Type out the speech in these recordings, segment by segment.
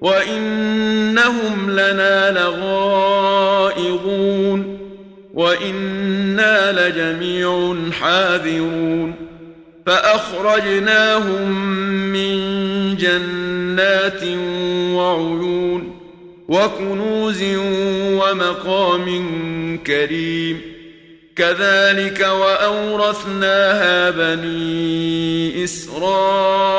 وَإِنَّهُمْ لَنَا لَغَائِظُونَ وَإِنَّا لَجَمِيعٌ حَاذِرُونَ فَأَخْرَجْنَاهُمْ مِنْ جَنَّاتٍ وَعُيُونٍ وَكُنُوزٍ وَمَقَامٍ كَرِيمٍ كَذَلِكَ وَأَوْرَثْنَاهَا بَنِي إِسْرَائِيلَ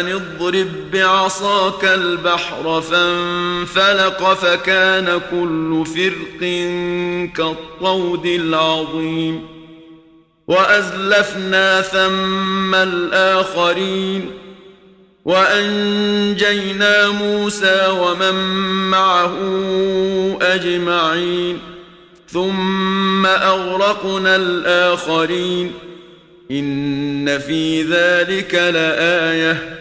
أن اضرب بعصاك البحر فانفلق فكان كل فرق كالطود العظيم وأزلفنا ثم الآخرين وأنجينا موسى ومن معه أجمعين ثم أغرقنا الآخرين ان في ذلك لآية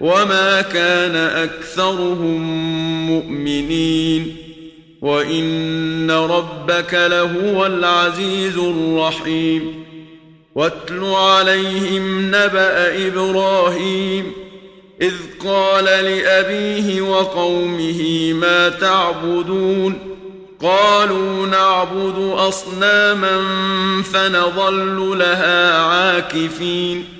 وما كان أكثرهم مؤمنين وإن ربك لهو العزيز الرحيم واتل عليهم نبأ إبراهيم إذ قال لأبيه وقومه ما تعبدون قالوا نعبد أصناما فنظل لها عاكفين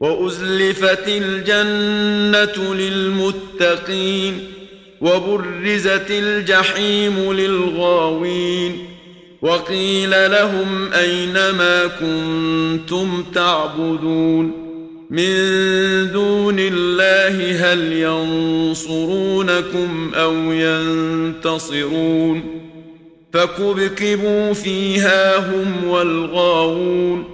وأزلفت الجنة للمتقين وبرزت الجحيم للغاوين وقيل لهم أينما كنتم تعبدون من دون الله هل ينصرونكم أو ينتصرون فكبكبوا فيها هم والغاوون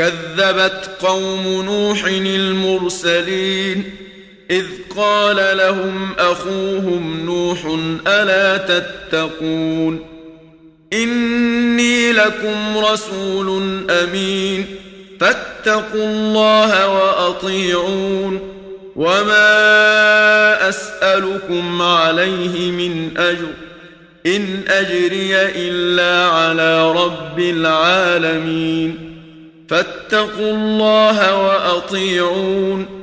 كذبت قوم نوح المرسلين إذ قال لهم أخوهم نوح ألا تتقون إني لكم رسول أمين فاتقوا الله وأطيعون وما أسألكم عليه من أجر إن أجري إلا على رب العالمين فاتقوا الله وأطيعون